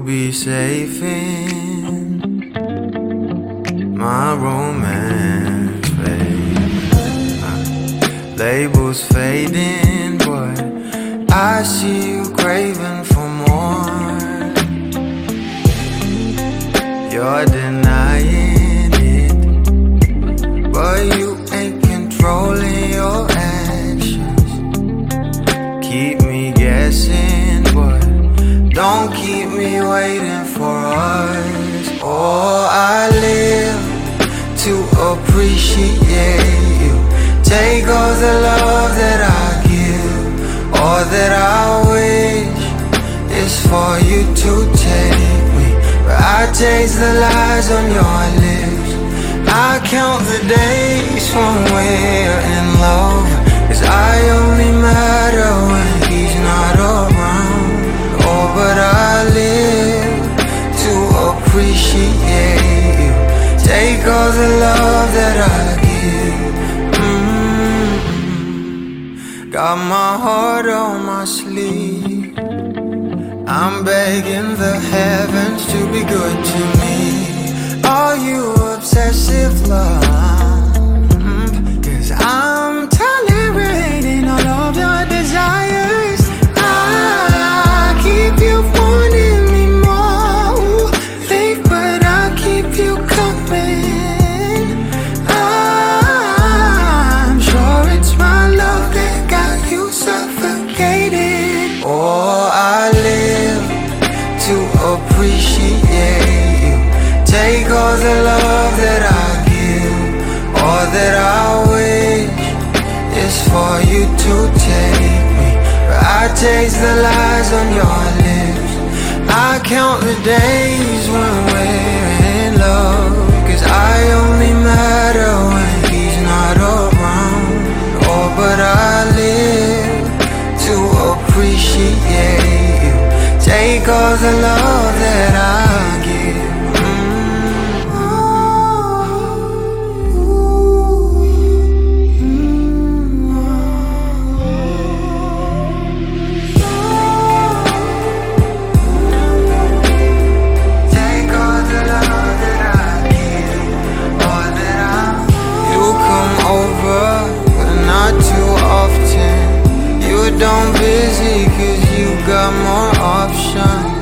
be safe in my romance phase. Labels fading, but I see you craving for more. You're denying don't keep me waiting for us. Oh, I live to appreciate you. Take all the love that I give, all that I wish is for you to take me. But I taste the lies on your lips. I count the days when we're in love. Cause I All the love that I give. Mm-hmm. Got my heart on my sleeve. I'm begging the heavens to be good to me. Are you obsessive love? All the love that I give, all that I wish is for you to take me. But I taste the lies on your lips. I count the days when we're in love. Cause I only matter when he's not around. Oh, but I live to appreciate you. Take all the love that I Don't busy, cause you got more options.